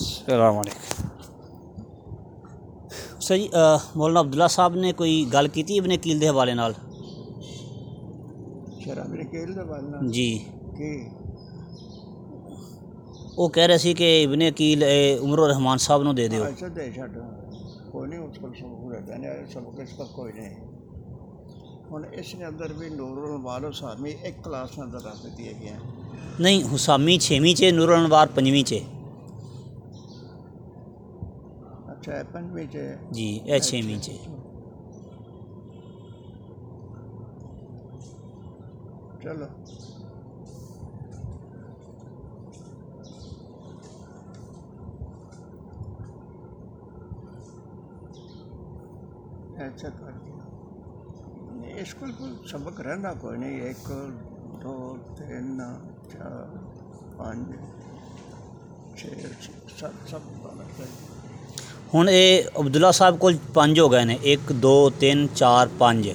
السلام علیکم۔ سر جی مولانا عبداللہ صاحب نے کوئی گل کی تھی ابن کیل دے حوالے نال؟ جی۔ وہ کہہ رہے سی کہ ابن کیل عمر الرحمان صاحب نو دے دیو۔ اچھا، کوئی نہیں اس کو سبق رہتا ہے سبق اس پر کوئی نہیں۔ ہوں اس کے اندر بھی نور الانوار اور ایک کلاس اندر رکھ دیتی ہے۔ نہیں حسامی چھویں چ نور الانوار پنجویں چ اچھا پنجویں چ جی اے چھویں چ چلو۔ ایسا کر دیا۔ اس کو سبق رہنا کوئی نہیں ایک دو تین چار پانچ چھ سب سب۔ پڑھنا چاہیے ہوں یہ عبد اللہ صاحب کو پانچ ہو گئے ہیں ایک، دو، تین، چار، پانچ۔